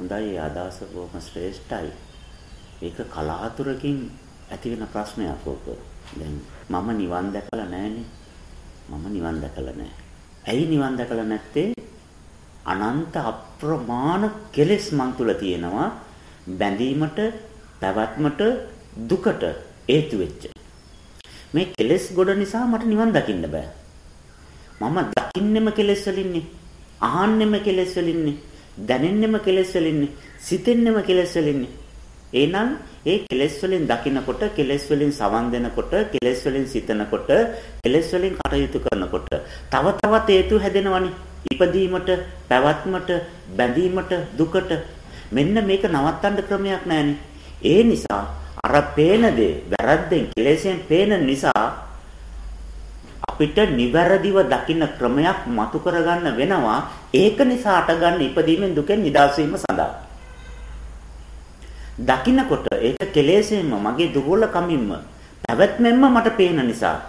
හොඳයි අදහස බොහොම ශ්‍රේෂ්ඨයි. ඒක කලාතුරකින් ඇති වෙන ප්‍රශ්නයක් ඕක. දැන් මම නිවන් දැකලා නැහනේ. මම නිවන් දැකලා නැහැ. ඇයි නිවන් දැකලා නැත්තේ? අනන්ත අප්‍රමාණ කෙලෙස් මන් තුල තියෙනවා බැඳීමට, පැවැත්මට, දුකට හේතු වෙච්ච. මේ කෙලෙස් ගොඩ නිසා මට නිවන් දකින්න බෑ. මම දකින්නෙම කෙලෙස් වලින්නේ. අහන්නෙම කෙලෙස් වලින්නේ. දැනෙන්නෙම කෙලෙස් වලින්නේ. සිතෙන්නෙම කෙලෙස් වලින්නේ. එහෙනම් ඒ කෙලෙස් වලින් දකිනකොට කෙලෙස් වලින් සවන් දෙනකොට කෙලෙස් වලින් සිතනකොට කෙලෙස් වලින් කටයුතු කරනකොට තව තවත් හේතු හැදෙනවනේ ඉපදීමට පැවැත්මට බැඳීමට දුකට මෙන්න මේක නවත්තන්න ක්‍රමයක් නැහැනේ ඒ නිසා අර පේන දේ වැරද්දෙන් කෙලෙසෙන් පේන නිසා අපිට නිවැරදිව දකින්න ක්‍රමයක් මතු කරගන්න වෙනවා ඒක නිසා අටගන්න ඉපදීමෙන් දුකෙන් නිදහස් වීම සඳහා. දකින්නකොට ඒක කෙලෙසෙන්ම මගේ දුර්වලකමින්ම පැවැත්මෙන්ම මට පේන නිසා.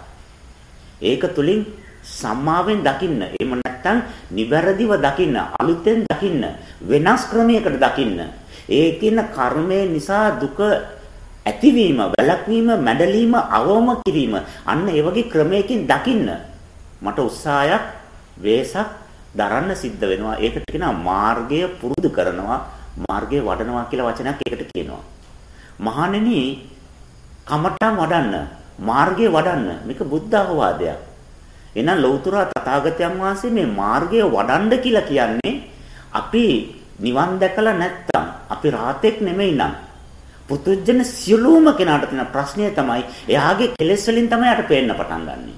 ඒක තුලින් සම්මාවෙන් දකින්න එහෙම නැත්නම් නිවැරදිව දකින්න අලුතෙන් දකින්න වෙනස් ක්‍රමයකට දකින්න. ඒකින කර්මය නිසා දුක ඇතිවීම වැළැක්වීම මැඩලීම අවම කිරීම අන්න ඒ වගේ ක්‍රමයකින් දකින්න. මට උත්සාහයක් වේසක් දරන්න සිද්ධ වෙනවා ඒකට කියනවා මාර්ගය පුරුදු කරනවා මාර්ගයේ වඩනවා කියලා වචනයක් ඒකට කියනවා. මහණෙනි කමඨම් වඩන්න මාර්ගයේ වඩන්න මේක බුද්ධ අවවාදයක්. එහෙනම් ලෞතර තථාගතයන් වහන්සේ මේ මාර්ගය වඩන්න කියලා කියන්නේ අපි නිවන් දැකලා නැත්තම් අපි රාතෙක් නෙමෙයි නම් පුතුජන සියලුම කෙනාට තියෙන ප්‍රශ්නය තමයි එයාගේ කෙලෙස් වලින් තමයි යට පේන්න පටන් ගන්නෙ.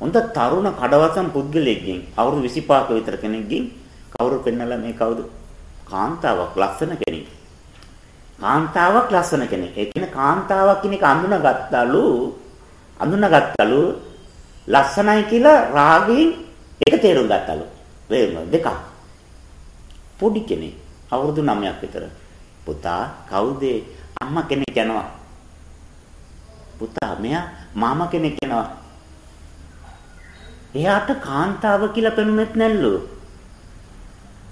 හොඳ තරුණ කඩවසම් පුද්ගලයෙක්ගෙන් අවුරුදු 25ක විතර කෙනෙක්ගෙන් කවුරු පෙන්නලා මේ කවුද? කාන්තාවක් ලස්සන කෙනෙක්. කාන්තාවක් ලස්සන කෙනෙක්. ඒ කියන්නේ කාන්තාවක් කියන එක අඳුනගත්තලු අඳුනගත්තලු ලස්සනයි කියලා රාගයෙන් ඒක තේරුම් ගත්තලු. වේම දෙකක්. පොඩි කෙනෙක් අවුරුදු 9ක් විතර. පුතා කවුද අම්මා කෙනෙක් යනවා. පුතා මෙයා මාමා කෙනෙක් යනවා. එයාට කාන්තාව කියලා පෙනුනෙත් නැල්ලු.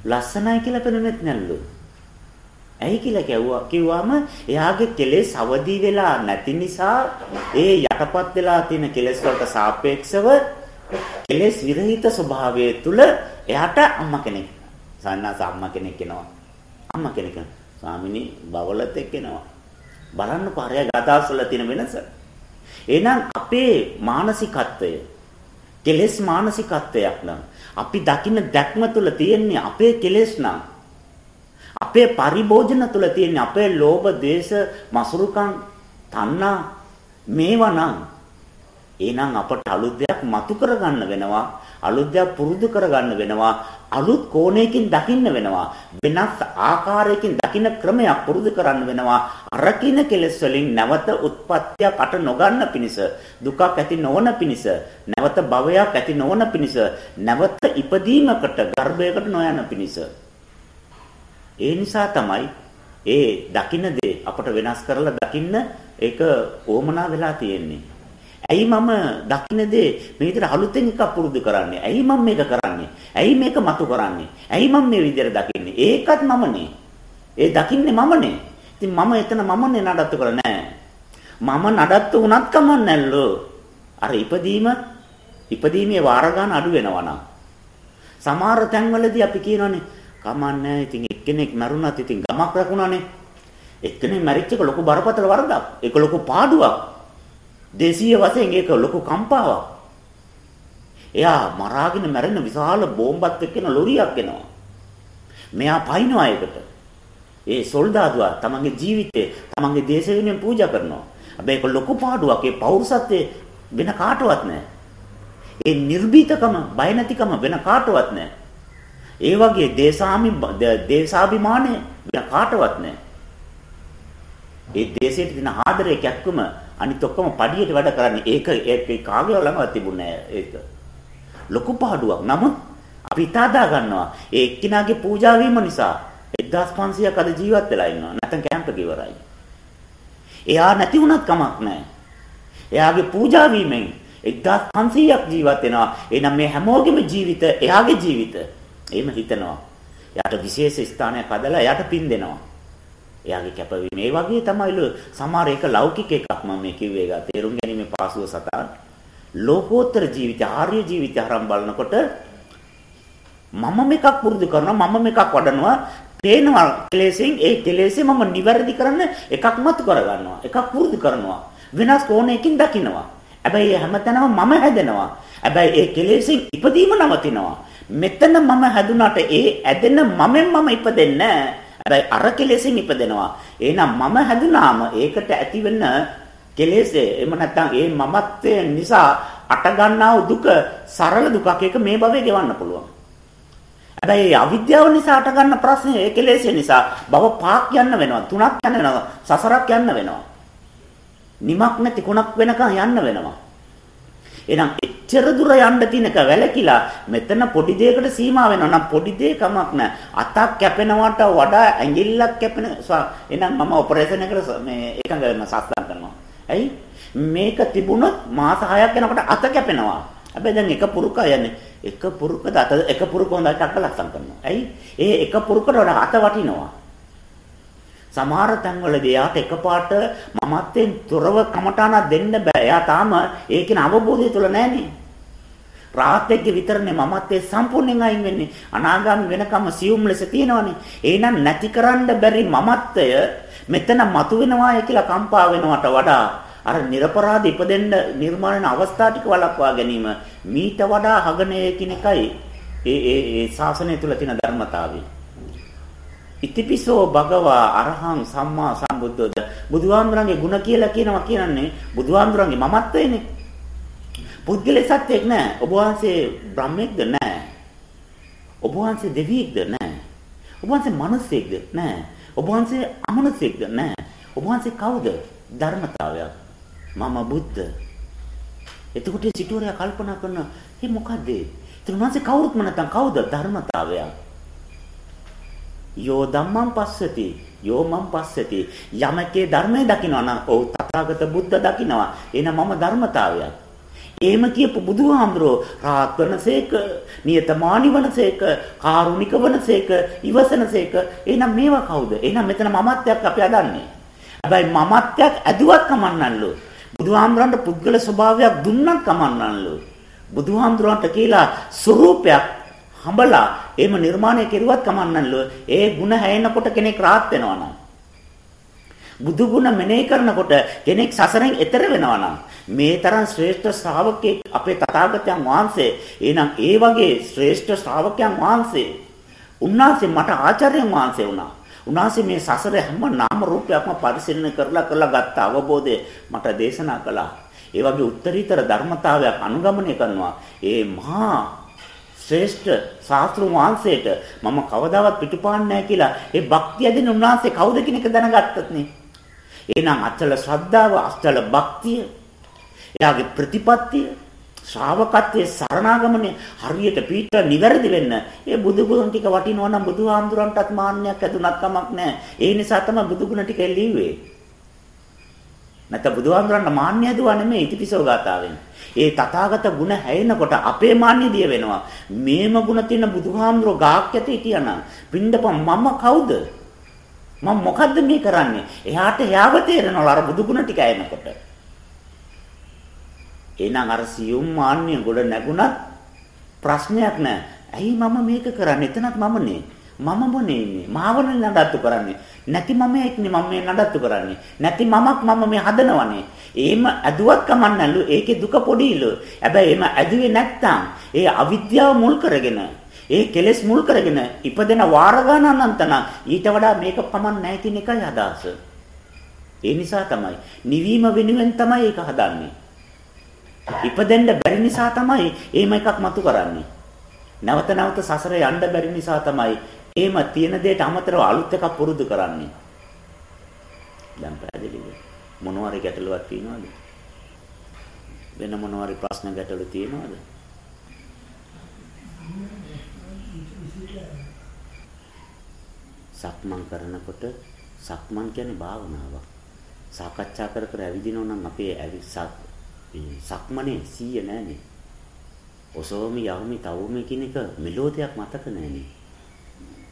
ලස්සනයි කියලා පෙනුනෙත් නැල්ලු. ඇයි කියලා කිව්වා කිව්වම එයාගේ කෙලෙස් අවදි වෙලා නැති නිසා ඒ යටපත් වෙලා තියෙන කෙලෙස් වලට සාපේක්ෂව කෙලෙස් විරහිත ස්වභාවය තුල එයාට අම්මා කෙනෙක් සන්නාස අම්මා කෙනෙක් එනවා. අම්මා කෙනෙක් ස්වාමිනී බවලත් එක්ක එනවා. බලන්න පාරය ගාදාස්වල තියෙන වෙනස. එහෙනම් අපේ මානසිකත්වය කෙලෙස් මානසිකත්වයක් නම් අපි දකින්න දැක්ම තුල තියෙන්නේ අපේ කෙලෙස් නම් අපේ පරිභෝජන තුල තියෙන්නේ අපේ ලෝභ, ද්වේෂ, මසුරුකම්, තණ්හා මේවා නම් එහෙනම් අපට අලුත් දෙයක් මතු කරගන්න වෙනවා අලුත් දෙයක් පුරුදු කරගන්න වෙනවා අලුත් කෝණයකින් දකින්න වෙනවා වෙනස් ආකාරයකින් දකින්න ක්‍රමයක් පුරුදු කරන්න වෙනවා. අරකින කෙලෙස් වලින් නැවත උත්පත්තියක් අට නොගන්න පිණිස දුකක් ඇති නොවන පිණිස නැවත භවයක් ඇති නොවන පිණිස නැවත ඉපදීමකට ගර්භයකට නොයන පිණිස. ඒ නිසා තමයි ඒ දකින්න දේ අපට වෙනස් කරලා දකින්න ඒක ඕමනා වෙලා තියෙන්නේ. ඇයි මම දකින්න දේ මේ විදිහට අලුතෙන් එකක් පුරුදු කරන්නේ? ඇයි මම මේක කරන්නේ? ඇයි මේක මතු කරන්නේ? ඇයි මම මේ විදිහට දකින්නේ? ඒකත් මමනේ. ඒ දකින්නේ මමනේ. ඉතින් මම එතන මමනේ නඩත්තු කරන්නේ මම නඩත්තු වුණත් කමන්නැල්ලෝ. අර ඉපදීම ඉපදීමේ වාර ගන්න අඩු වෙනවා නම්. සමහර තැන්වලදී අපි කියනවානේ කමන්නේ ඉතින් එක්කෙනෙක් මරුණත් ඉතින් ගමක් රැකුණානේ. එක්කෙනෙක් මැරිච්ච එක ලොකු බරපතල වරදක්. ඒක ලොකු පාඩුවක්. දේශීය වශයෙන් ඒක ලොකු කම්පාවක්. එයා මරාගෙන මැරෙන විශාල බෝම්බත් එක්කන ලොරියක් එනවා. මෙයා පයින්නවා ඒකට. ඒ සොල්දාදුවා තමන්ගේ ජීවිතේ තමන්ගේ දේශ වෙනුවෙන් පූජා කරනවා. හැබැයි ඒක ලොකු පාඩුවක්. ඒ පෞරුෂත්වයේ වෙන කාටවත් නැහැ. ඒ නිර්භීතකම, බය නැතිකම වෙන කාටවත් නැහැ. ඒ වගේ දේශාමි දේශාභිමානය වෙන කාටවත් නැහැ. ඒ දේශයට තියෙන ආදරය කැක්කම අනිත් ඔක්කොම පඩියට වැඩ කරන්නේ. ඒක ඒ කාගේ ළඟවත් තිබුණේ ඒක. ලොකු පාඩුවක්. නමුත් අපි හිතාදා ගන්නවා. ඒ එක්කිනාගේ පූජා වීම නිසා 1500ක් අද ජීවත් වෙලා ඉන්නවා. නැත්නම් කැම්ප් එක ඉවරයි. එයා නැති වුණත් කමක් නැහැ. එයාගේ පූජා වීමෙන් 1500ක් ජීවත් වෙනවා. එහෙනම් මේ හැමෝගෙම ජීවිත එයාගේ ජීවිත. එහෙම හිතනවා. එයාට විශේෂ ස්ථානයක් හදලා එයාට පින් දෙනවා. එයාගේ කැපවීම. මේ වගේ තමයිලු සමහර එක ලෞකික එකක් මම මේ කිව්වේ. ඒක තේරුම් ගැනීම පාසුව සතා. ලෝකෝත්තර ජීවිත ආර්ය ජීවිතය අරන් බලනකොට මම මේකක් පුරුදු කරනවා මම මේකක් වඩනවා. පේනවා කෙලෙසෙන් ඒ කෙලෙසේ මම නිවැරදි කරන්න එකක් මතු කරගන්නවා එකක් පුරුදු කරනවා. වෙනස් කෝණයකින් දකින්නවා හැබැයි හැමතැනම මම හැදෙනවා. හැබැයි ඒ කෙලෙසෙන් ඉපදීම නවතිනවා. මෙතන මම හැදුනට ඒ ඇදෙන මමෙන් මම ඉපදෙන්නේ හැබැයි අර කෙලෙසෙන් ඉපදෙනවා. එහෙනම් මම හැදුනාම ඒකට ඇතිවෙන කෙලෙසේ එහෙම නැත්නම් ඒ මමත්වය නිසා අට ගන්නා දුක සරල දුකක් ඒක මේ භවයේ ගෙවන්න පුළුවන්. හැබැයි අවිද්‍යාව නිසා අට ගන්න ප්‍රශ්නේ ඒ කෙලෙසේ නිසා භව පහක් යන්න වෙනවා තුනක් යන්න වෙනවා සසරක් යන්න වෙනවා. නිමක් නැති කොනක් වෙනකන් යන්න වෙනවා. එහෙනම් එච්චර දුර යන්න තියෙනක වැලකිලා මෙතන පොඩි දෙයකට සීමා වෙනවා. නම් පොඩි දෙයකමක් නෑ. අතක් කැපෙනවට වඩා ඇඟිල්ලක් කැපෙන එහෙනම් මම ඔපරේෂන් එකට මේ එකඟ වෙනවා සස්සම් කරනවා. ඇයි? මේක තිබුණොත් මාස 6ක් යනකොට අත කැපෙනවා. හැබැයි දැන් එක පුරුක යන්නේ. එක පුරුකද අත එක පුරුක හොඳට අක්ක ලස්සම් කරනවා. ඇයි? ඒ එක පුරුකට වඩා අත වටිනවා. සමහර තැන්වලදී එයාට එකපාරට මමත්වෙන් තොරව කමඨාන දෙන්න බෑ. එයා තාම ඒකේ අවබෝධය තුල නැහනේ. රාහත්ෙක්ගේ විතරනේ මමත්වයේ සම්පූර්ණයෙන් අයින් වෙන්නේ. අනාගාමි වෙනකම් සියුම් ලෙස තියෙනවනේ. එහෙනම් නැතිකරන්න බැරි මමත්වය මෙතන මතුවෙනවාය කියලා කම්පා වෙනවට වඩා අර නිර්පරාධ ඉපදෙන්න නිර්මාණ අවස්ථා ටික වළක්වා ගැනීම මීට වඩා හගනේ කියන එකයි ඒ ඒ ඒ ශාසනය තුල තියෙන ධර්මතාවය. ඉතිපිසෝ භගවා අරහං සම්මා සම්බුද්ධෝද බුදුහාමුදුරන්ගේ ಗುಣ කියලා කියනවා කියන්නේ බුදුහාමුදුරන්ගේ මමත්වයනේ. පුද්ගල සත්‍යයක් නෑ. ඔබ වහන්සේ බ්‍රහ්මෙක්ද නෑ. ඔබ වහන්සේ දෙවියෙක්ද නෑ. ඔබ වහන්සේ මිනිසෙක්ද නෑ. ඔබ වහන්සේ අමනුෂයෙක්ද නෑ. ඔබ වහන්සේ කවුද? ධර්මතාවයක්. මම බුද්ධ. එතකොට සිටුවරයා කල්පනා කරන මේ මොකද්ද? ඊට උන්වහන්සේ කවුරුත් නැත්නම් කවුද? ධර්මතාවයක්? යෝ ධම්මං පස්සති යෝ මං පස්සති. යමකේ ධර්මයේ දකිනවා නම් ඔව් තථාගත බුද්ධ දකිනවා. එහෙනම් මම ධර්මතාවයක්. එහෙම කියපු බුදුහාමුදුරෝ රාත් වනසේක නියතමානි වනසේක කාරුණික වනසේක ඉවසනසේක එහෙනම් මේවා කවුද? එහෙනම් මෙතන මමත්වයක් අපි අදන්නේ. හැබැයි මමත්වයක් ඇදුවත් කමන්නල්ලු බුදුහාමුදුරන්ට පුද්ගල ස්වභාවයක් දුන්නත් කමන්නල්ලු බුදුහාමුදුරන්ට කියලා ස්වરૂපයක් හඹලා එහෙම නිර්මාණය කෙරුවත් කමන්නල්ලෝ ඒ ಗುಣ හැයෙනකොට කෙනෙක් rahat වෙනවා නම්. බුදු ගුණ මෙනෙහි කරනකොට කෙනෙක් සසරෙන් එතර වෙනවා නම්. මේ තරම් ශ්‍රේෂ්ඨ ශ්‍රාවකෙක් අපේ තථාගතයන් වහන්සේ. එහෙනම් ඒ වගේ ශ්‍රේෂ්ඨ ශ්‍රාවකයන් වහන්සේ උන්වහන්සේ මට ආචාර්යයන් වහන්සේ වුණා. උන්වහන්සේ මේ සසර හැම නාම රූපයක්ම පරිශීලනය කරලා කරලා ගත්ත අවබෝධය මට දේශනා කළා. ඒ වගේ උත්තරීතර ධර්මතාවයක් අනුගමනය කරනවා. ඒ මහා ශ්‍රේෂ්ඨ ශාස්ත්‍රුන් වහන්සේට මම කවදාවත් පිටුපාන්නේ නැහැ කියලා ඒ භක්තිය දෙන උන්වහන්සේ කවුද කියන එක දැනගත්තත් නේ. එහෙනම් අචල ශ්‍රද්ධාව, අචල භක්තිය, එයාගේ ප්‍රතිපත්තිය, ශ්‍රාවකත්වයේ සරණාගමනේ හරියට පීඨ නිවැරදි වෙන්න ඒ බුදුගුණ ටික වටිනවා නම් බුදුහාමුදුරන්ටත් මාන්නයක් ඇතුණක් කමක් නැහැ. ඒ නිසා තමයි බුදුගුණ ටික ලිව්වේ. නැත්නම් බුදුහාමුදුරන්ට මාන්නය දුවා නෙමෙයි ඉතිපිසෝ ගාතාවෙන්. ඒ තථාගත ගුණ හැයෙනකොට අපේ මාන්නේ දිය වෙනවා. මේම ගුණ තියෙන බුදුහාමුදුරෝ ගාක් යටි හිටියානම් පින්දපම් මම කවුද? මම මොකද්ද මේ කරන්නේ? එයාට යාව තේරෙනවල අර බුදු ගුණ ටික ඇයෙනකොට. එහෙනම් අර සියුම් මාන්නේ ගොඩ නැගුණත් ප්‍රශ්නයක් නැහැ. ඇයි මම මේක කරන්නේ? එතනත් මමනේ. මම මොනේ ඉන්නේ? මාවනේ නඩත්තු කරන්නේ. නැති මමෙක්නේ මම මේ නඩත්තු කරන්නේ. නැති මමක් මම මේ හදනවනේ. එහෙම ඇදුවත් කමන්නලු. ඒකේ දුක පොඩිලු. හැබැයි එහෙම ඇදුවේ නැත්තම් ඒ අවිද්‍යාව මුල් කරගෙන ඒ කෙලෙස් මුල් කරගෙන ඉපදෙන වාර ගණන් අනන්තන ඊට වඩා මේක පමන් නැහැ කියන එකයි අදහස. ඒ නිසා තමයි නිවීම වෙනුවෙන් තමයි ඒක හදන්නේ. ඉපදෙන්න බැරි නිසා තමයි එහෙම එකක් මතු කරන්නේ. නැවත නැවත සසර යන්න බැරි නිසා තමයි එහෙම තියෙන දෙයට අමතරව අලුත් එකක් පුරුදු කරන්නේ. දැන් පැහැදිලිද? මොනවාරි ගැටලුවක් තියෙනවද? වෙන මොනවාරි ප්‍රශ්න ගැටලු තියෙනවද? සක්මන් කරනකොට සක්මන් කියන්නේ භාවනාවක්. සාකච්ඡා කර කර ඇවිදිනව නම් අපේ සක්මනේ 100 නෑනේ. ඔසෝමි යවමි තවමි කියන එක මෙලෝදියක් මතක නෑනේ.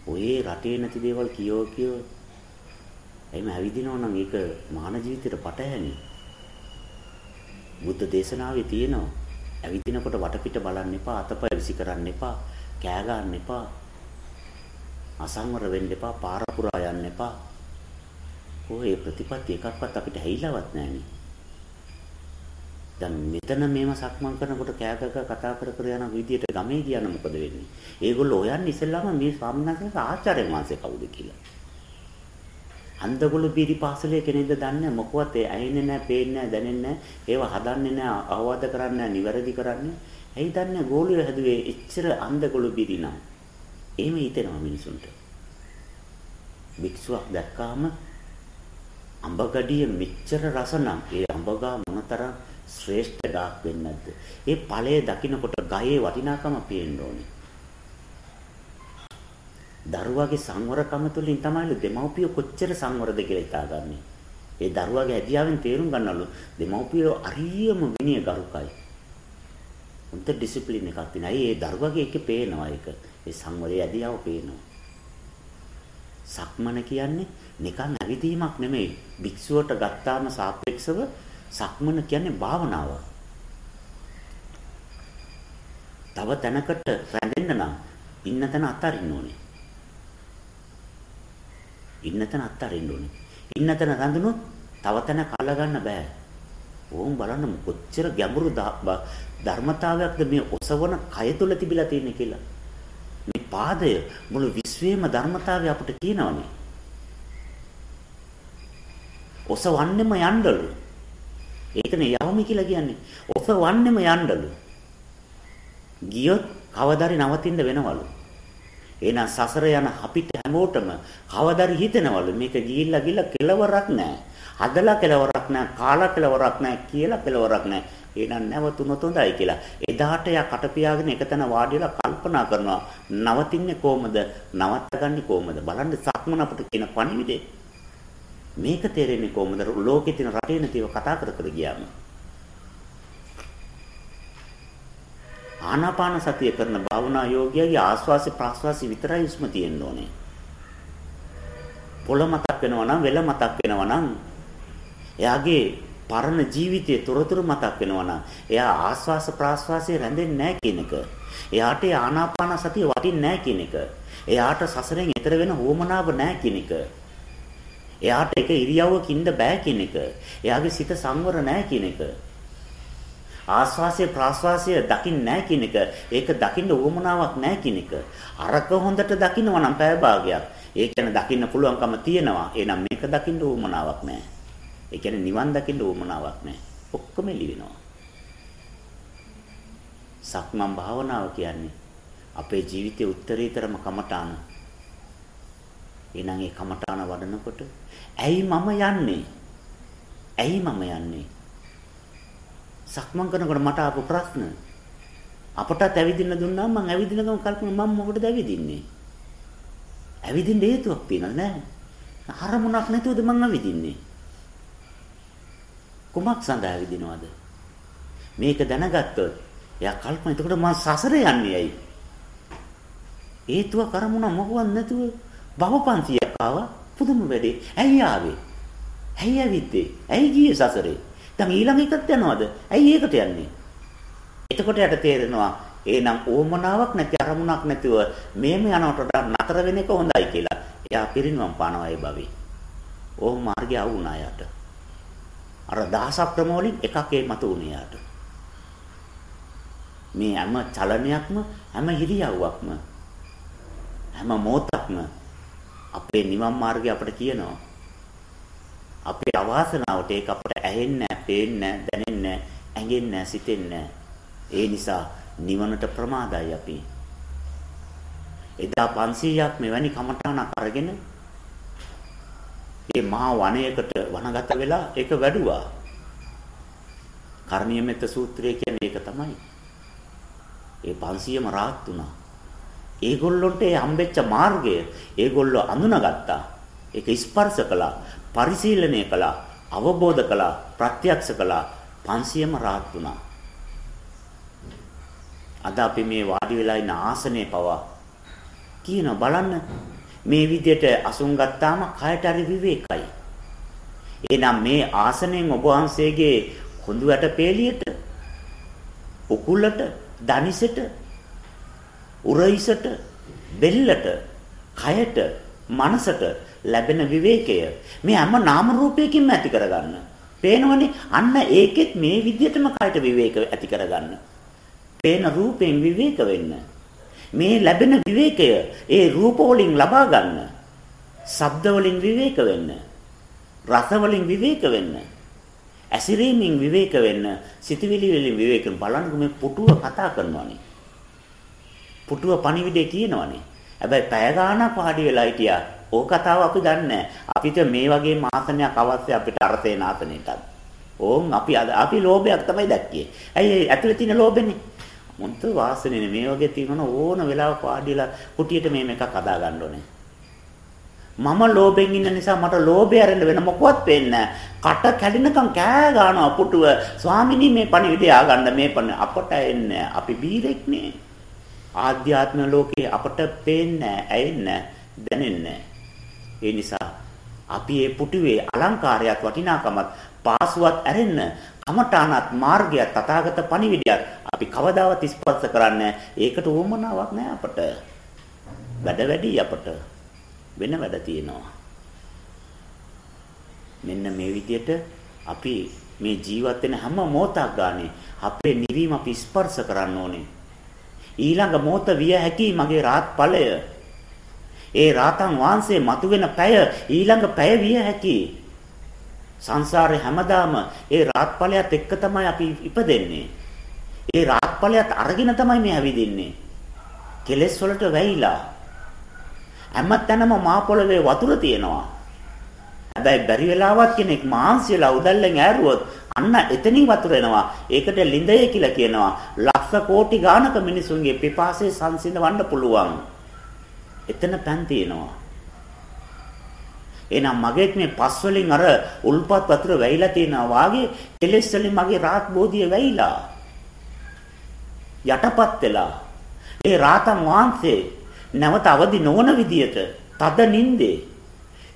ඔය රටේ නැති දේවල් කියෝ කියෝ එහෙම ඇවිදිනවා නම් ඒක මාන ජීවිතේට පටහැනි. බුද්ධ දේශනාවේ තියෙනවා. ඇවිදිනකොට වටපිට බලන්න එපා, අතපය විසි කරන්න එපා, කෑ ගන්න එපා. අසංවර වෙන්න එපා, පාර පුරා යන්න එපා. ඔය ප්‍රතිපත්ති එකක්වත් අපිට හැයිලවත් නැහනේ. දැන් මෙතන මේව සක්මන් කරනකොට කෑකක කතා කර කර යන විදියට ගමේ කියන මොකද වෙන්නේ? ඒගොල්ලෝ හොයන්නේ ඉස්සෙල්ලාම මේ ස්වාමීන් වහන්සේගේ ආචාර්ය වංශේ කවුද කියලා. අන්දගොළු බීරි පාසලේ කෙනෙක්ද දන්නේ මොකවත් ඒ ඇහෙන්නේ නැහැ, පේන්නේ නැහැ, දැනෙන්නේ නැහැ. ඒව හදන්නේ නැහැ, අවවාද කරන්නේ නැහැ, නිවැරදි කරන්නේ. ඇයි දන්නේ ගෝලිය හැදුවේ එච්චර අන්දගොළු බීරි නම්. එහෙම හිතෙනවා මිනිසුන්ට. භික්ෂුවක් දැක්කාම අඹගඩිය මෙච්චර රස නම් ඒ අඹගා මොනතරම් ශ්‍රේෂ්ඨ ගාක් වෙන්නේ නැද්ද? ඒ ඵලය දකින්නකොට ගහේ වටිනාකම පේන්න ඕනේ. දරුවාගේ සංවරකම තුළින් තමයි දෙමව්පිය කොච්චර සංවරද කියලා හිතාගන්නේ. ඒ දරුවාගේ හැදියාවෙන් තේරුම් ගන්නලු දෙමව්පිය අරියම විනය ගරුකයි. උන්ට ඩිසිප්ලින් එකක් තියෙනවා. ඒ දරුවාගේ එකේ පේනවා ඒක. ඒ සංවරයේ හැදියාව පේනවා. සක්මන කියන්නේ නිකන් ඇවිදීමක් නෙමෙයි. භික්ෂුවට ගත්තාම සාපේක්ෂව සක්මන කියන්නේ භාවනාව. තව තැනකට රැඳෙන්න නම් ඉන්න තැන අතාරින්න ඕනේ. ඉන්න තැන අත්හරින්න ඕනේ. ඉන්න තැන රඳුනොත් තව තැන කල්ල ගන්න බෑ. ඕම් බලන්න කොච්චර ගැඹුරු ධර්මතාවයක්ද මේ ඔසවන කය තුල තිබිලා තියෙන්නේ කියලා. මේ පාදය මුළු විශ්වයේම ධර්මතාවය අපිට කියනවනේ. ඔසවන්නෙම යන්නලු. ඒකනේ යවමි කියලා කියන්නේ. ඔසවන්නෙම යන්නලු. ගියොත් කවදාරි නවතින්න වෙනවලු. එහෙනම් සසර යන අපිට හැමෝටම කවදාරි හිතෙනවලු මේක ගිහිල්ලා ගිහිල්ලා කෙලවරක් නැහැ. හදලා කෙලවරක් නැහැ, කාලා කෙලවරක් නැහැ, කියලා කෙලවරක් නැහැ. එහෙනම් නැවතුනොත් හොඳයි කියලා. එදාට යා කට පියාගෙන එකතන වාඩි වෙලා කල්පනා කරනවා නවතින්නේ කොහමද? නවත්තගන්නේ කොහමද? බලන්න සක්මන අපිට කියන පණිවිඩේ. මේක තේරෙන්නේ කොහමද? ලෝකේ තියෙන රටේ නැතිව කතා කර කර ගියාම. ආනාපාන සතිය කරන භාවනා යෝගියාගේ ආස්වාසි ප්‍රාස්වාසි විතරයි හුස්ම තියෙන්න ඕනේ. පොළ මතක් වෙනවා නම් වෙල මතක් වෙනවා නම් එයාගේ පරණ ජීවිතයේ තොරතුරු මතක් වෙනවා නම් එයා ආස්වාස ප්‍රාස්වාසයේ රැඳෙන්නේ නැහැ කියන එක. එයාට ආනාපාන සතිය වටින්නේ නැහැ කියන එක. එයාට සසරෙන් එතර වෙන හෝමනාව නැහැ කියන එක. එයාට එක ඉරියව්වක ඉන්න බෑ කියන එක. එයාගේ සිත සංවර නැහැ කියන එක. ආස්වාසය ප්‍රාස්වාසය දකින්න නැහැ කියන එක. ඒක දකින්න උවමනාවක් නැහැ කියන එක. අරක හොඳට දකින්නවා නම් පැය භාගයක්. ඒ කියන්නේ දකින්න පුළුවන්කම තියෙනවා. එහෙනම් මේක දකින්න උවමනාවක් නැහැ ඒ කියන්නේ නිවන් දකින්න උවමනාවක් නැහැ ඔක්කොම එළි වෙනවා. සක්මන් භාවනාව කියන්නේ අපේ ජීවිතයේ උත්තරීතරම කමඨාන. එහෙනම් ඒ කමඨාන වඩනකොට ඇයි මම යන්නේ? ඇයි මම යන්නේ? සක්මන් කරනකොට මට ආපු ප්‍රශ්න. අපටත් ඇවිදින්න දුන්නා මම ඇවිදින ගමන් කල්පනා මම මොකටද ඇවිදින්නේ? ඇවිදින්න හේතුවක් තියෙනවද නැහැ. අරමුණක් නැතුවද මම ඇවිදින්නේ? කුමක් සඳහා ඇවිදිනවද? මේක දැනගත්තොත් එයා කල්පනා එතකොට මම සසර යන්නේ ඇයි? හේතුව කරමුණ මොකවත් නැතුව භවපන්තියක් ආවා. පුදුම වැඩේ ඇයි ආවේ ඇයි ඇවිත්තේ ඇයි ගියේ සසරේ දැන් ඊළඟ එකත් යනවද? ඇයි ඒකට යන්නේ? එතකොට යට තේරෙනවා එහෙනම් ඕමනාවක් නැති අරමුණක් නැතිව මේම යනකොට නතර වෙන එක හොඳයි කියලා. එයා පිරිනුවම් පානවා ඒ භවී. ඕම මාර්ගය අවුණා යට. අර දහසක් ක්‍රම වලින් එකක් ඒ මත උනේ යාට. මේ හැම චලනයක්ම හැම හිරියව්වක්ම හැම මොහොතක්ම අපේ නිවන් මාර්ගය අපිට කියනවා. අපේ අවාසනාවට ඒක අපට ඇහෙන්නේ නැහැ, පේන්නේ නැහැ, දැනෙන්නේ නැහැ, ඇඟෙන්නේ නැහැ, සිතෙන්නේ නැහැ. ඒ නිසා නිවනට ප්‍රමාදයි අපි. එදා 500ක් මෙවැනි කමඨාණක් අරගෙන මේ මහා වනයේකට වනගත වෙලා ඒක වැඩුවා. කර්ණීය මෙත්ත සූත්‍රය කියන්නේ ඒක තමයි. ඒ 500ම රාහත් වුණා. ඒගොල්ලොන්ට ඒ හම්බෙච්ච මාර්ගය ඒගොල්ලෝ අඳුනගත්තා. ඒක ස්පර්ශ කළා. පරිශීලනය කළා, අවබෝධ කළා, ප්‍රත්‍යක්ෂ කළා 500ම රාහත් වුණා. අද අපි මේ වාඩි වෙලා ඉන්න ආසනයේ පවා කියන බලන්න මේ විදිහට අසුන් ගත්තාම කයට හරි විවේකයි. එහෙනම් මේ ආසනයෙන් ඔබ වහන්සේගේ කොඳු වැට පේලියට උකුලට දනිසට උරයිසට බෙල්ලට කයට මනසට ලැබෙන විවේකය මේ හැම නාම රූපයකින්ම ඇති කරගන්න. පේනවනේ අන්න ඒකෙත් මේ විදිහටම කයට විවේක ඇති කරගන්න. පේන රූපයෙන් විවේක වෙන්න. මේ ලැබෙන විවේකය ඒ රූප වලින් ලබා ගන්න. ශබ්ද වලින් විවේක වෙන්න. රස වලින් විවේක වෙන්න. ඇසිරීමෙන් විවේක වෙන්න. සිතවිලි වලින් විවේක බලන්න මේ පුටුව කතා කරනවානේ. පුටුව පණිවිඩේ කියනවානේ. හැබැයි පැය ගාණක් වාඩි වෙලා හිටියා. ඕක කතාව අපි දන්නේ අපිට මේ වගේ මාසනයක් අවශ්‍ය අපිට අර්ථේ නාතනෙටත්. ඕන් අපි අපි ලෝභයක් තමයි දැක්කේ. ඇයි ඇතුලේ තියෙන ලෝභෙනේ? මොන්ත වාසනේ මේ වගේ තියෙන ඕන වෙලාවක වාඩිලා කුටියට මේ මේක හදා ගන්න ඕනේ. මම ලෝභෙන් ඉන්න නිසා මට ලෝභය ඇරෙන්න වෙන මොකවත් පේන්නේ කට කැඩෙනකම් කෑ ගන්නවා පුටුව ස්වාමිනී මේ පණිවිඩය ආගන්න මේ පණ අපට එන්නේ අපි බීරෙක් නේ ආධ්‍යාත්ම ලෝකේ අපට පේන්නේ ඇයෙන්නේ දැනෙන්නේ ඒ නිසා අපි මේ පුටුවේ අලංකාරයත් වටිනාකමත් පාසුවත් ඇරෙන්න කමඨානත් මාර්ගයත් තථාගත පණිවිඩයත් අපි කවදාවත් ස්පර්ශ කරන්නේ ඒකට උවමනාවක් නෑ අපට. වැඩ වැඩි අපට. වෙන වැඩ තියෙනවා. මෙන්න මේ විදිහට අපි මේ ජීවත් වෙන හැම මොහොතක් ගානේ අපේ නිවීම අපි ස්පර්ශ කරන්න ඕනේ. ඊළඟ මොහොත විය හැකි මගේ රාත් ඵලය. ඒ රාතන් වහන්සේ මතුවෙන පැය ඊළඟ පැය විය හැකි. සංසාරේ හැමදාම ඒ රාත් ඵලයත් එක්ක තමයි අපි ඉපදෙන්නේ. ඒ රාත් ඵලයත් අරගෙන තමයි මේ ඇවිදින්නේ. කෙලෙස් වලට වැහිලා. හැමතැනම මා පොළවේ වතුර තියෙනවා. හැබැයි බැරි වෙලාවක් කෙනෙක් මාංශයලා උදැල්ලෙන් ඈරුවොත් අන්න එතනින් වතුර එනවා. ඒකට ලිඳය කියලා කියනවා. ලක්ෂ කෝටි ගානක මිනිසුන්ගේ පිපාසය සංසිඳවන්න පුළුවන්. එතන පෑන් තියෙනවා. එහෙනම් මගේත් මේ පස් වලින් අර උල්පත් වතුර වැහිලා තියෙනවා වාගේ කෙලෙස් වලින් මගේ රාත් බෝධිය වැහිලා යටපත් වෙලා ඒ රාතන් වහන්සේ නැවත අවදි නොවන විදියට තද නින්දේ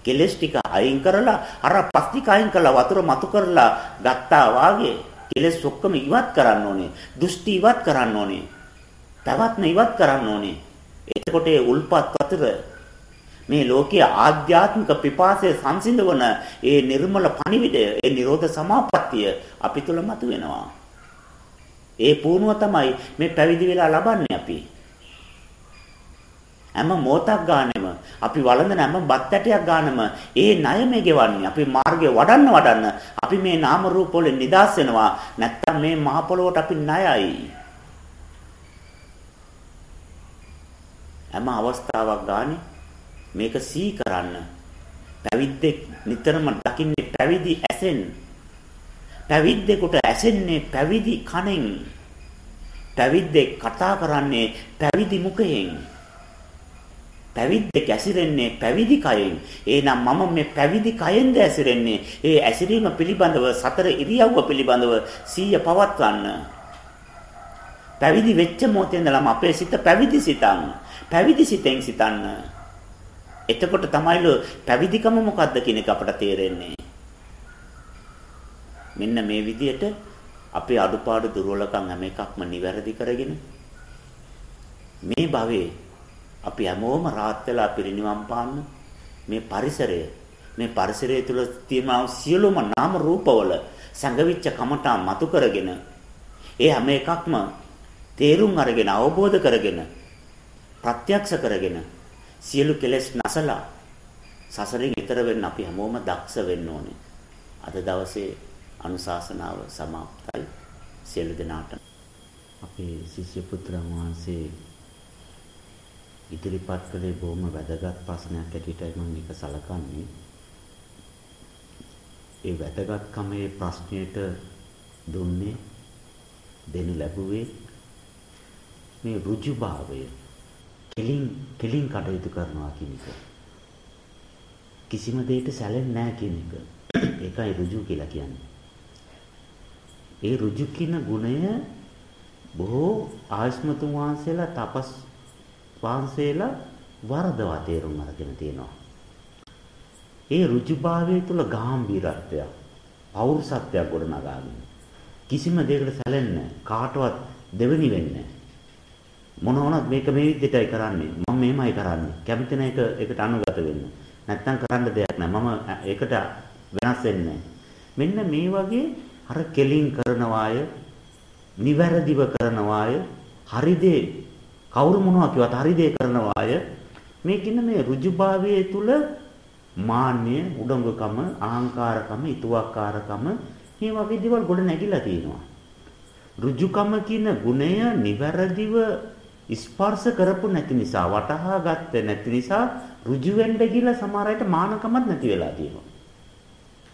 කෙලස් ටික අයින් කරලා අර පස් ටික අයින් කරලා වතුර මතු කරලා ගත්තා වාගේ කෙලස් ඔක්කොම ඉවත් කරන්න ඕනේ. දෘෂ්ටි ඉවත් කරන්න ඕනේ. පැවැත්ම ඉවත් කරන්න ඕනේ. එතකොට ඒ උල්පත් වතුර මේ ලෝකයේ ආධ්‍යාත්මික පිපාසය සංසිඳවන ඒ නිර්මල පණිවිඩය ඒ නිරෝධ සමාපත්තිය අපි තුල මතුවෙනවා. ඒ පුණුව තමයි මේ පැවිදි වෙලා ලබන්නේ අපි. හැම මොහොතක් ගානෙම අපි වළඳන හැම බත් ඇටයක් ගානම ඒ ණය මේ ගෙවන්නේ. අපි මාර්ගය වඩන්න වඩන්න අපි මේ නාම රූප වලින් නිදාස් වෙනවා. නැත්තම් මේ මහ පොළොවට අපි ණයයි. හැම අවස්ථාවක් ගානේ මේක සී කරන්න. පැවිද්දෙක් නිතරම දකින්නේ පැවිදි ඇසෙන්. පැවිද්දෙකුට ඇසෙන්නේ පැවිදි කනෙන් පැවිද්දෙක් කතා කරන්නේ පැවිදි මුඛයෙන්. පැවිද්දෙක් ඇසිරෙන්නේ පැවිදි කයෙන්. එහෙනම් මම මේ පැවිදි කයෙන්ද ඇසිරෙන්නේ. ඒ ඇසිරීම පිළිබඳව සතර ඉරියව්ව පිළිබඳව සීය පවත්වන්න. පැවිදි වෙච්ච මොහොතේ ඉඳලම අපේ සිත පැවිදි සිතන්. පැවිදි සිතෙන් සිතන්න. එතකොට තමයිලු පැවිදිකම මොකද්ද කියන එක අපට තේරෙන්නේ. මෙන්න මේ විදිහට අපේ අඩුපාඩු දුර්වලකම් හැම එකක්ම නිවැරදි කරගෙන මේ භවයේ අපි හැමෝම රාත් වෙලා පිරිනිවන් පාන්න මේ පරිසරය මේ පරිසරය තුල තියෙන සියලුම නාම රූපවල සංගවිච්ච කමඨා මතු කරගෙන ඒ හැම එකක්ම තේරුම් අරගෙන අවබෝධ කරගෙන ප්‍රත්‍යක්ෂ කරගෙන සියලු කෙලෙස් නැසලා සසරින් ඈතර වෙන්න අපි හැමෝම දක්ෂ වෙන්න ඕනේ. අද දවසේ අනුශාසනාව સમાප්තයි. සියලු දෙනාට අපේ ශිෂ්‍ය පුත්‍රයන් වහන්සේ ඉදිරිපත් කළේ බොහොම වැදගත් ප්‍රශ්නයක් ඇටියටයි මම මේක සලකන්නේ. ඒ වැදගත්කමේ ප්‍රශ්නයට දුන්නේ දෙනු ලැබුවේ මේ ඍජුභාවය. කෙලින් කෙලින් කටයුතු කරනවා කියන එක. කිසිම දෙයකට සැලෙන්නේ නැහැ කියන එක. ඒකයි ඍජු කියලා කියන්නේ. ඒ ඍජු කියන ගුණය බොහෝ ආයස්මතුන් වහන්සේලා තපස් වහන්සේලා වරදවා තේරුම් අරගෙන තියෙනවා. ඒ ඍජුභාවය තුල ගැඹීරත්වය, පෞරුෂත්වයක් ගොඩනගාගෙන කිසිම දෙයකට සැලෙන්නේ කාටවත් දෙවෙනි වෙන්නේ මොන වුණත් මේක මේ විදිහටයි කරන්නේ මම මෙහෙමයි කරන්නේ. කැමති නැ එක එකට අනුගත වෙන්න. නැත්තම් කරන්න දෙයක් නැහැ. මම ඒකට වෙනස් වෙන්නේ මෙන්න මේ වගේ අර කෙලින් කරනවාය නිවැරදිව කරනවාය හරිදේ කවුරු මොනවා කිව්වත් හරිදේ කරනවාය මේකින්න මේ ඍජුභාවයේ තුල මාන්නය උඩඟුකම අහංකාරකම ඊතුවක්කාරකම මේ වගේ දේවල් ගොඩ නැගිලා තියෙනවා ඍජුකම කියන ගුණය නිවැරදිව ස්පර්ශ කරපු නැති නිසා වටහා ගත්තේ නැති නිසා ඍජු වෙන්න ගිහලා සමහර අයට මානකමක් නැති වෙලා තියෙනවා.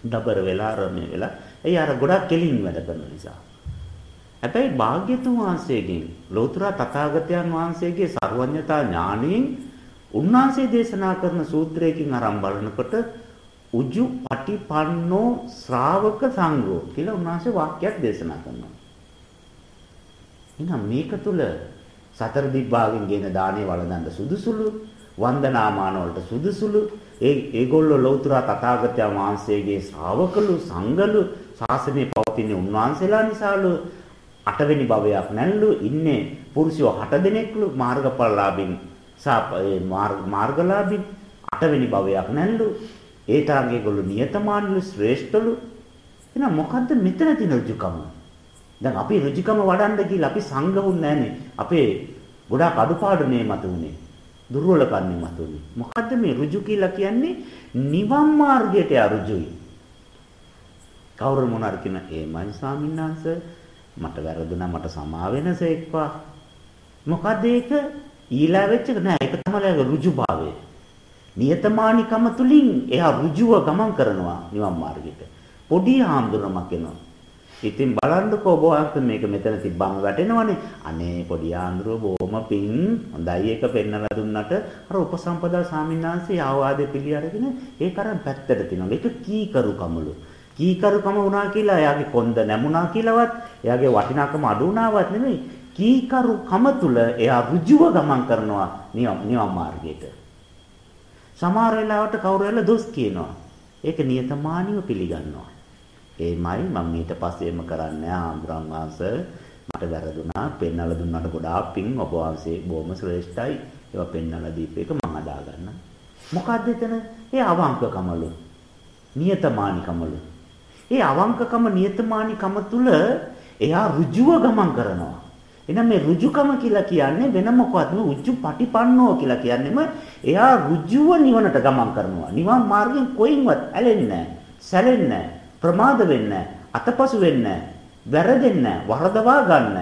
ඩබර වෙලා රමේ වෙලා ඒ අර ගොඩක් කෙලින් වැඩ කරන නිසා. හැබැයි භාග්‍යතුන් වහන්සේගෙන් ලෝතර තථාගතයන් වහන්සේගේ සර්වඥතා ඥාණයෙන් උන්වහන්සේ දේශනා කරන සූත්‍රයකින් අරන් බලනකොට උජු පටිපන්නෝ ශ්‍රාවක සංඝෝ කියලා උන්වහන්සේ වාක්‍යයක් දේශනා කරනවා. එහෙනම් මේක තුල සතර දිග්භාගෙන් ගෙන දානේ වළඳන්න සුදුසුලු වන්දනාමාන වලට සුදුසුලු ඒ ඒගොල්ලෝ ලෞතර තථාගතයන් වහන්සේගේ ශ්‍රාවකලු සංඝලු ශාසනයේ පවතින උන්වහන්සේලා නිසාලු අටවෙනි භවයක් නැල්ලු ඉන්නේ පුරුෂයෝ 8 දෙනෙක්ලු මාර්ගඵලලාභින් සාපේ මාර්ගලාභින් අටවෙනි භවයක් නැල්ලු ඒ තරම් ඒගොල්ලෝ නියතමානලු ශ්‍රේෂ්ඨලු එහෙනම් මොකද්ද මෙතන තියෙන ඍජුකම දැන් අපි ඍජුකම වඩන්න කියලා අපි සංගවුන් නැහනේ. අපේ ගොඩාක් අඩුපාඩු නේ මතුනේ. දුර්වලකම් නේ මතුනේ. මොකද්ද මේ ඍජු කියලා කියන්නේ? නිවන් මාර්ගයට අරුජුයි. කවුරු මොනාර කියන ඒමයි ස්වාමීන් වහන්සේ මට වැරදුනා මට සමා වෙනසෙක්වා. මොකද්ද ඒක? ඊළා වෙච්ච නෑ ඒක තමයි ඍජුභාවය. නියතමානිකම තුලින් එයා ඍජුව ගමන් කරනවා නිවන් මාර්ගයට. පොඩි ආම්දුරමක් එනවා. ඉතින් බලන්නකෝ ඔබ වහන්සේ මේක මෙතන තිබ්බම වැටෙනවනේ. අනේ පොඩි ආන්දරෝ බොහොම පිං හොඳයි එක පෙන්නලා දුන්නට අර උපසම්පදා ස්වාමීන් ආවාදේ පිළි අරගෙන ඒක අර පැත්තට තිනවා. ඒක කීකරු කමලු. කීකරුකම වුණා කියලා එයාගේ කොන්ද නැමුණා කියලාවත් එයාගේ වටිනාකම අඩු වුණාවත් නෙමෙයි. කීකරුකම තුල එයා ඍජුව ගමන් කරනවා නිවන් මාර්ගයට. සමහර වෙලාවට කවුරු හරි දොස් කියනවා. ඒක නියතමානීව පිළිගන්නවා. ඒමයි මම ඊට පස්සේ එම කරන්නේ ආම්බුරන් වහන්සේ මට වැරදුනා පෙන්නලා දුන්නාට ගොඩාක් පිං ඔබ වහන්සේ බොහොම ශ්‍රේෂ්ඨයි ඒවා පෙන්නලා දීප එක මම අදා ගන්න මොකද්ද එතන ඒ අවංකකමලු නියතමානිකමලු ඒ අවංකකම නියතමානිකම තුල එයා ඍජුව ගමන් කරනවා. එහෙනම් මේ ඍජුකම කියලා කියන්නේ වෙන මොකවත් නෙවෙයි උජ්ජු පටිපන්නෝ කියලා කියන්නේම එයා ඍජුව නිවනට ගමන් කරනවා. නිවන් මාර්ගයෙන් කොයින්වත් ඇලෙන්නේ නැහැ සැලෙන්නේ නැහැ ප්‍රමාද වෙන්න අතපසු වෙන්න වැරදෙන්න වරදවා ගන්න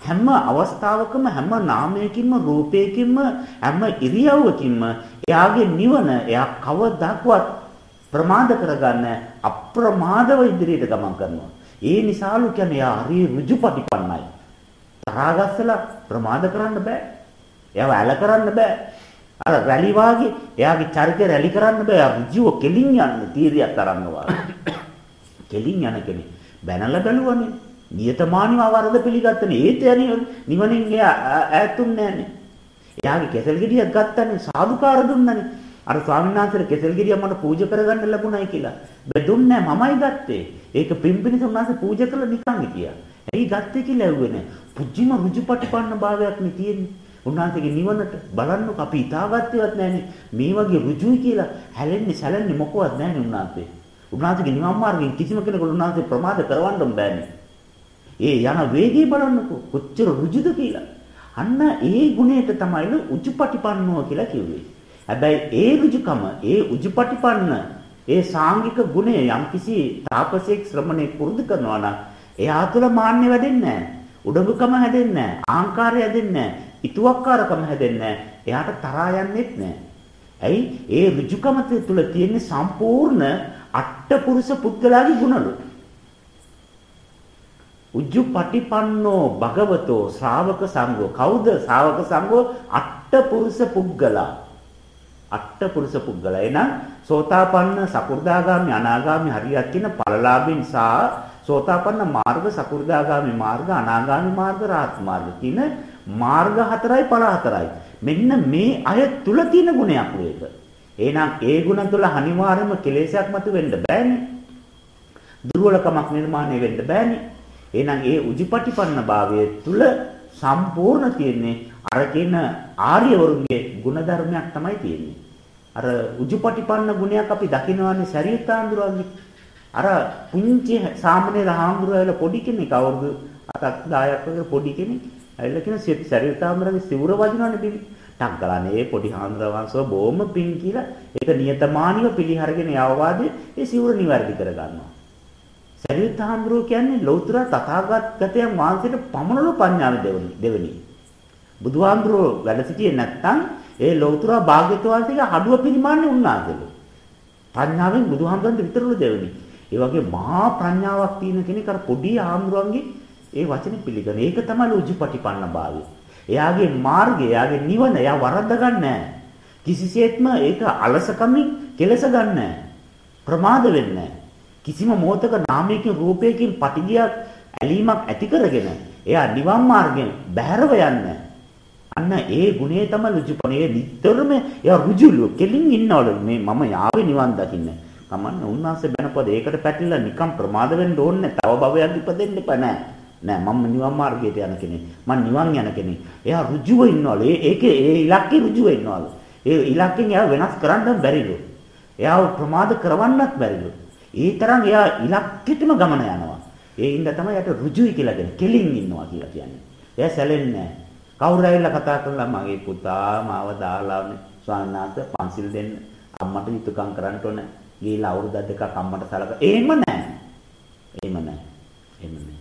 හැම අවස්ථාවකම හැම නාමයකින්ම රූපයකින්ම හැම ඉරියව්වකින්ම එයාගේ නිවන එයා කවදාවත් ප්‍රමාද කරගන්න අප්‍රමාදව ඉදිරියට ගමන් කරනවා. ඒ නිසාලු කියන්නේ එයා හරි ඍජුපටිපන්නයි. තරහගස්සලා ප්‍රමාද කරන්න බෑ. එයාව ඇල කරන්න බෑ. අර රැලි වාගේ එයාගේ චරිතය රැලි කරන්න බෑ. ඍජුව කෙලින් යන්නේ තීරියක් තරන්න වාගේ. කෙලින් යන කෙනෙක්. බැනලා බැලුවනේ. නියතමානීව වරද පිළිගත්තනේ. ඒත් යන්නේ නිවනින් එයා ඈතුන්නේ නැහනේ. එයාගේ කෙසල් ගෙඩියක් ගත්තනේ සාදුකාර දුන්නනේ. අර ස්වාමීන් වහන්සේට කෙසල් ගෙඩිය මට පූජා කරගන්න ලැබුණයි කියලා. බෙදුන්නේ මමයි ගත්තේ. ඒක පිම්පිනිස උන්වහන්සේ පූජා කළා නිකන් හිටියා. ඇයි ගත්තේ කියලා ඇහුවේ නෑ. පුජ්ජිම ඍජුපටිපන්න භාවයක් නේ තියෙන්නේ. උන්වහන්සේගේ නිවනට බලන්නකො අපි හිතාගත්තේවත් නැහනේ. මේ වගේ ඍජුයි කියලා හැලෙන්නේ සැලෙන්නේ මොකවත් නැහනේ උන්වහන්සේ. උන්වහන්සේගේ නිවන් මාර්ගයෙන් කිසිම කෙනෙකුට උන්වහන්සේ ප්‍රමාද කරවන්න බෑනේ. ඒ යන වේගය බලන්නකො කොච්චර ඍජුද කියලා. අන්න ඒ ගුණයට තමයි උජුපටිපන්නෝ කියලා කිව්වේ. හැබැයි ඒ ඍජුකම, ඒ උජුපටිපන්න, ඒ සාංගික ගුණය යම්කිසි තාපසයෙක් ශ්‍රමණේ පුරුදු කරනවා නම් එයා තුළ මාන්නය වැඩෙන්නේ නැහැ. උඩඟුකම හැදෙන්නේ නැහැ. ආහංකාරය හැදෙන්නේ නැහැ. ඉතුවක්කාරකම හැදෙන්නේ නැහැ. එයාට තරහා යන්නේත් නැහැ. ඇයි? ඒ ඍජුකම තුළ තියෙන සම්පූර්ණ අට්ඨපුරුෂ පුද්ගලාගේ ගුණලු. උජ්ජුපටිපන්නෝ භගවතෝ ශ්‍රාවක සංඝෝ කවුද ශ්‍රාවක සංඝෝ අට්ඨපුරුෂ පුද්ගලා අට්ඨපුරුෂ පුද්ගලා එනම් සෝතාපන්න සකු르දාගාමි අනාගාමි හරියක් කියන ඵලලාභින් සහ සෝතාපන්න මාර්ග සකු르දාගාමි මාර්ග අනාගාමි මාර්ග රාහත් මාර්ග කියන මාර්ග හතරයි ඵල හතරයි මෙන්න මේ අය තුල තියෙන ගුණයක් මේක. එහෙනම් ඒ ගුණ තුල අනිවාර්යයෙන්ම කෙලෙසයක් මත වෙන්න බෑනේ. දුර්වලකමක් නිර්මාණය වෙන්න බෑනේ. එහෙනම් ඒ උජිපටිපන්න භාවයේ තුල සම්පූර්ණ තියෙන්නේ අර කියන ආර්යවරුන්ගේ ගුණධර්මයක් තමයි තියෙන්නේ. අර උජුපටිපන්න ගුණයක් අපි දකිනවානේ සරියුත්ාඳුරගේ. අර පුංචි සාමාන්‍ය රහාඳුරවල පොඩි කෙනෙක් අවුරුදු 7ක් 10ක් වගේ පොඩි කෙනෙක්. ඇවිල්ලා කියන සරියුත්ාඳුරගේ සිවුර වදිනවනේ බිලි. ටක් ගානේ ඒ පොඩි හාමුදුරුවන්සෝ බොහොම පිං කියලා ඒක නියතමානීව පිළිහරගෙන යවවාදී ඒ සිවුර නිවැරදි කර ගන්නවා. සරියුත් හාමුදුරුවෝ කියන්නේ ලෞතර තථාගතයන් වහන්සේට පමණලු පඤ්ඤාව දෙවනි දෙවනි. බුදුහාමුදුරුවෝ වැඩ සිටියේ නැත්නම් ඒ ලෞතර භාග්‍යවතුන් වහන්සේගේ හඩුව පිළිමාන්නේ උන්නාදලු. ප්‍රඥාවෙන් බුදුහාමුදුරන්ට විතරලු දෙවනි. ඒ වගේ මහා ප්‍රඥාවක් තියෙන කෙනෙක් අර පොඩි ආම්රුවන්ගේ ඒ වචනේ පිළිගන. ඒක තමයි උජුපටිපන්න භාවය. එයාගේ මාර්ගය, එයාගේ නිවන එයා වරද්ද ගන්නෑ. කිසිසේත්ම ඒක අලසකමින් කෙලස ගන්නෑ. ප්‍රමාද වෙන්නේ කිසිම මොහතක නාමයකින් රූපයකින් පටිගියක් ඇලීමක් ඇති කරගෙන එයා නිවන් මාර්ගෙන් බැහැරව යන්නේ. අන්න ඒ ගුණේ තමයි ඍජුපණේ නිතරම එයා ඍජුලු කෙලින් ඉන්නවලු මේ මම යාවේ නිවන් දකින්න. කමන්න උන්වහන්සේ බැනපද ඒකට පැටලලා නිකම් ප්‍රමාද වෙන්න ඕනේ තව භවයක් ඉපදෙන්න එපා නෑ. නෑ මම නිවන් මාර්ගයට යන කෙනෙක්. මම නිවන් යන කෙනෙක්. එයා ඍජුව ඉන්නවලු. ඒකේ ඒ ඉලක්කේ ඍජුව ඉන්නවලු. ඒ ඉලක්කෙන් එයා වෙනස් කරන්න බැරිලු. එයාව ප්‍රමාද කරවන්නත් බැරිලු. ඒ තරම් එයා ඉලක්කෙටම ගමන යනවා. ඒ ඉඳ තමයි යට ඍජුයි කියලා කියන්නේ. කෙලින් ඉන්නවා කියලා කියන්නේ. එයා සැලෙන්නේ නෑ. කවුරු ඇවිල්ලා කතා කරලා මගේ පුතා මාව දාලා ස්වාමීන් වහන්සේ පන්සිල් දෙන්න අම්මට යුතුයකම් කරන්න ඕන. ගිහිල්ලා අවුරුදු දෙකක් අම්මට සලක. එහෙම නෑ. එහෙම නෑ. එහෙම නෑ.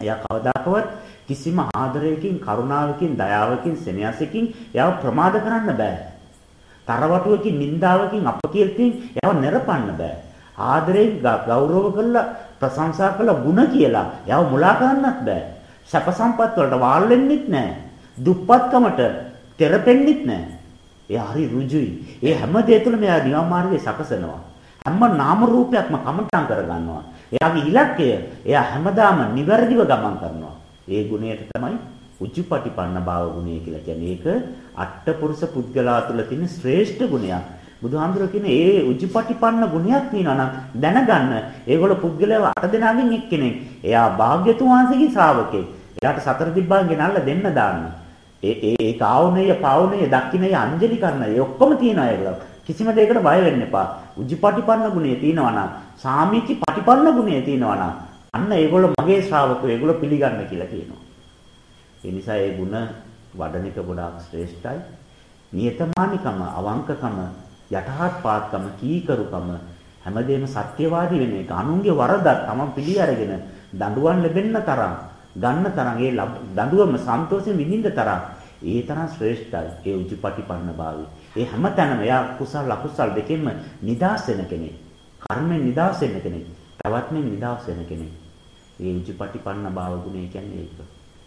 එයා කවදාකවත් කිසිම ආදරයකින් කරුණාවකින් දයාවකින් සෙනෙහසකින් එයාව ප්‍රමාද කරන්න බෑ. තරවටුවකින් නින්දාවකින් අපකීර්තියෙන් එයාව නිරපන්න බෑ. ආදරයෙන් ගෞරව කළා ප්‍රශංසා කළා ಗುಣ කියලා එයාව මුලා කරන්නත් බෑ. සැප සම්පත් වලට වාල් වෙන්නෙත් නෑ. දුප්පත්කමට තෙරපෙන්නෙත් නෑ. එයා හරි ඍජුයි. ඒ හැම දෙය තුළම එයා නිවන් මාර්ගය සකසනවා. හැම නාම රූපයක්ම කමට්ටම් කරගන්නවා. එයාගේ ඉලක්කය එයා හැමදාම නිවැරදිව ගමන් කරනවා. ඒ ගුණයට තමයි උච්චපටිපන්න භාව ගුණය කියලා කියන්නේ. ඒක අට්ඨපුරුෂ පුද්ගලයා තුළ තියෙන ශ්‍රේෂ්ඨ ගුණයක්. බුදුහාමුදුරුවෝ කියන්නේ ඒ උජිපටිපන්න ගුණයක් තියෙනවා නම් දැනගන්න. ඒගොල්ල පුද්ගලයව අට දෙනාගෙන් එක්කෙනෙක්. එයා භාග්‍යතුන් වහන්සේගේ ශ්‍රාවකෙක්. එයාට සතර දිබ්බාන් ගෙනල්ලා දෙන්න දාන්න. ඒ ඒ ඒ කාවුණය, පාවුණය, දක්ෂිණය, අංජලි කරන ඒ ඔක්කොම තියෙනවා ඒගොල්ලෝ. කිසිම දෙයකට බය වෙන්න එපා. උජිපටිපන්න ගුණය තියෙනවා නම්, සාමීචි පටිපන්න ගුණය තියෙනවා නම්, අන්න ඒගොල්ලෝ මගේ ශ්‍රාවකයෝ ඒගොල්ලෝ පිළිගන්න කියලා කියනවා. ඒ නිසා ඒ ගුණ වඩන එක ගොඩාක් ශ්‍රේෂ්ඨයි. නියතමානිකම, අවංකකම, යටහත් පාත්කම කීකරුකම හැමදේම සත්‍යවාදී වෙන එක අනුන්ගේ වරදක් තමන් පිළි අරගෙන දඬුවම් ලැබෙන්න තරම් ගන්න තරම් ඒ දඬුවම සන්තෝෂයෙන් විඳින්න තරම් ඒ තරම් ශ්‍රේෂ්ඨයි ඒ උජුපටිපන්න භාවය. ඒ හැමතැනම එයා කුසල අකුසල දෙකෙන්ම නිදාස් වෙන කෙනෙක්. කර්මෙන් නිදාස් වෙන කෙනෙක්. පැවැත්මෙන් නිදාස් වෙන කෙනෙක්. ඒ උජුපටිපන්න භාව ගුණය කියන්නේ ඒක.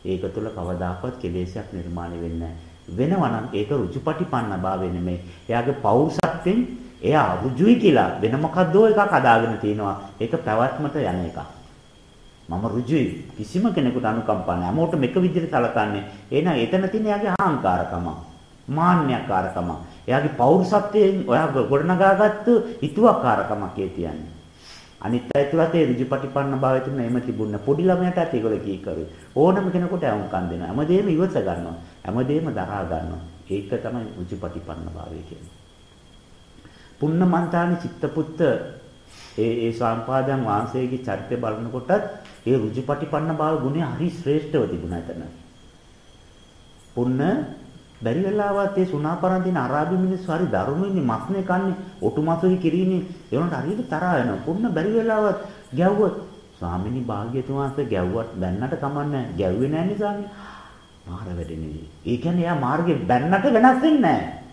ඒක තුළ කවදාකවත් කෙලෙසයක් නිර්මාණය වෙන්නේ නැහැ. වෙනවා නම් ඒක ඍජුපටිපන්න භාවය නෙමෙයි. එයාගේ පෞරුෂත්වෙන් එයා ඍජුයි කියලා වෙන මොකද්දෝ එකක් අදාගෙන තිනවා. ඒක පැවැත්මට යන එකක්. මම ඍජුයි කිසිම කෙනෙකුට අනුකම්පා නැහැ. හැමෝටම එක විදිහට සලකන්නේ. එහෙනම් එතන තියෙන එයාගේ අහංකාරකම, මාන්නයකාරකම. එයාගේ පෞරුෂත්වයෙන් ඔයා ගොඩනගාගත්තු හිතුවක්කාරකමක් ඒ කියන්නේ. අනිත් අය තුලත් ඒ ඍජුපටිපන්න භාවය තුන එහෙම තිබුණ පොඩි ළමයාටත් ඒගොල්ලෝ කී කරුවේ. ඕනම කෙනෙකුට අහුම්කම් දෙනවා. හැමදේම ඉවස ගන්නවා. හැමදේම දරා ගන්නවා. ඒක තමයි උචිපටිපන්න භාවය කියන්නේ. පුන්නමන්තානි චිත්තපුත්ත ඒ ඒ සම්පාදයන් වහන්සේගේ චරිතය බලනකොටත් ඒ රුචිපටිපන්න භාව ගුණය හරි ශ්‍රේෂ්ඨව තිබුණා එතන. පුන්න බැරි වෙලාවත් ඒ සුණාපරන්තින අරාබි මිනිස්සු හරි දරුණුනේ මස්නේ කන්නේ ඔටු මසුයි කිරීනේ ඒ වුණාට හරියට තරහ වෙනවා. පුන්න බැරි වෙලාවත් ගැව්වොත් ස්වාමිනී භාග්‍යතුන් වහන්සේ ගැව්වත් දැන්නට කමන්නේ ගැව්වේ නැහැ නේ මාර වැඩෙන්නේ. ඒ කියන්නේ එයා මාර්ගේ බැන්නට වෙනස් වෙන්නේ නැහැ.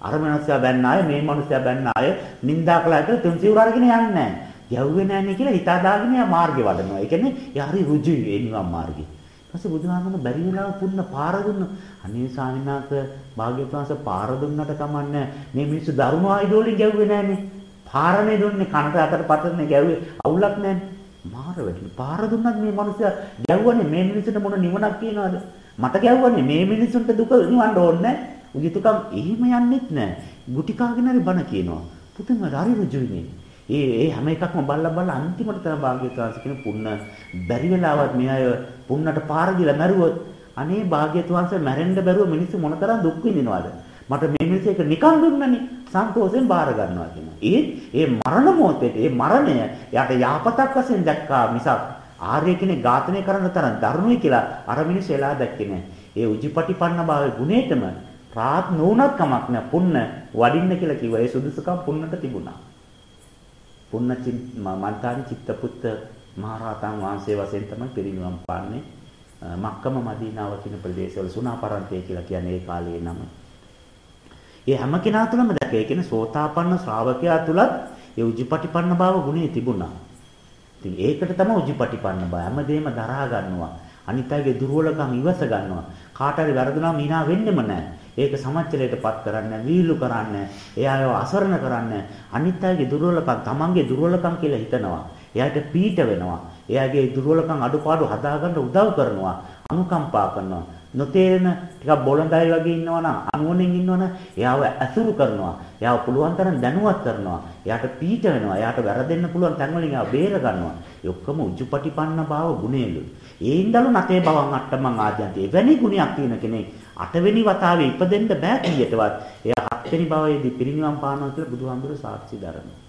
අර මනුස්සයා බැන්න ආය මේ මනුස්සයා බැන්න ආය නින්දා කළාට තුන් සිවුර අරගෙන යන්නේ නැහැ. යව්වේ නැහැ කියලා හිතා දාගෙන එයා මාර්ගේ වඩනවා. ඒ කියන්නේ එයා හරි රුජුයි ඒ නිවන් මාර්ගේ. ඊපස්සේ බුදුහාමන බැරි වෙලාව පුන්න පාර දුන්න. අනේ ස්වාමීන් වහන්සේ භාග්‍යවතුන්ස පාර දුන්නට කමන්නේ මේ මිනිස්සු ධර්ම ආයුධ වලින් ගැව්වේ නැහනේ. පාරනේ දුන්නේ කනට අතට පතන්නේ ගැව්වේ අවුලක් නැහනේ. මාර වැඩි. පාර දුන්නත් මේ මනුස්සයා ගැව්වනේ මේ මිනිස්සුන්ට මොන නිවනක් තියනවද? මට ගැව්වනේ මේ මිනිසුන්ට දුක නිවන්න ඕනේ යුතුයකම් එහෙම යන්නෙත් නැහැ. ගුටි කාගෙන හරි බණ කියනවා. පුදුම හරි රුජුයිනේ. ඒ ඒ හැම එකක්ම බල්ලා බල්ලා අන්තිමට තමයි භාග්‍යතුන්ස කියන පුන්න බැරි වෙලාවත් මේ අය පුන්නට පාර දීලා මැරුවොත් අනේ භාග්‍යතුන්ස මැරෙන්න බැරුව මිනිස්සු මොනතරම් දුක් විඳිනවද මට මේ මිනිස්සු එක නිකන් දුන්නනේ සන්තෝෂයෙන් බාර ගන්නවා කියනවා. ඒ ඒ මරණ මොහොතේ ඒ මරණය යාට යහපතක් වශයෙන් දැක්කා මිසක් ආර්ය කෙනෙක් ඝාතනය කරන තරම් දරුණුයි කියලා අර මිනිස්සු එලා දැක්කේ නෑ. ඒ උජිපටිපන්න භාවයේ ගුණේටම රාත් නොඋනත් කමක් නෑ. පුන්න වඩින්න කියලා කිව්වා. ඒ සුදුසුකම් පුන්නට තිබුණා. පුන්න මන්තානි චිත්තපුත්ත මහරහතන් වහන්සේ වශයෙන් තමයි පිරිනිවන් පාන්නේ. මක්කම මදීනාව කියන ප්‍රදේශවල සුණාපරන්තය කියලා කියන්නේ ඒ කාලේ නම. ඒ හැම කෙනා තුළම දැක ඒ කියන්නේ සෝතාපන්න ශ්‍රාවකයා තුලත් ඒ උජිපටිපන්න භාව ගුණය තිබුණා. ඉතින් ඒකට තමයි උජිපටිපන්න භාව. හැමදේම දරා ගන්නවා. අනිත් අයගේ දුර්වලකම් ඉවස ගන්නවා. කාට හරි වැරදුනාම hina වෙන්නෙම නැහැ. ඒක සමච්චලයටපත් කරන්නේ වීලු කරන්නේ එයාව අසරණ කරන්නේ. අනිත් අයගේ දුර්වලකම් තමන්ගේ දුර්වලකම් කියලා හිතනවා. එයාට පීඩ වෙනවා. එයාගේ දුර්වලකම් අඩුපාඩු හදාගන්න උදව් කරනවා. අනුකම්පා කරනවා. නොතේරෙන ටිකක් බොළඳයි වගේ ඉන්නවනම් අනුවණෙන් ඉන්නවනම් එයාව ඇසුරු කරනවා. එයාව පුළුවන් තරම් දැනුවත් කරනවා. එයාට පීඩ වෙනවා. එයාට වැරදෙන්න පුළුවන් තැන් වලින් එයාව බේර ගන්නවා. ඒ ඔක්කොම උජුපටිපන්න භාව ගුණේලු ඒ ඉඳලු නැතේ බවන් අට්ටමං ආද්‍යන්තේ එවැනි ගුණයක් තියෙන කෙනෙක් අටවෙනි වතාවේ ඉපදෙන්න බෑ කීයටවත්. එයා හත්වෙනි භවයේදී පිරිනිවන් පානවා කියලා බුදුහාමුදුරුවෝ සාක්ෂි දරනවා.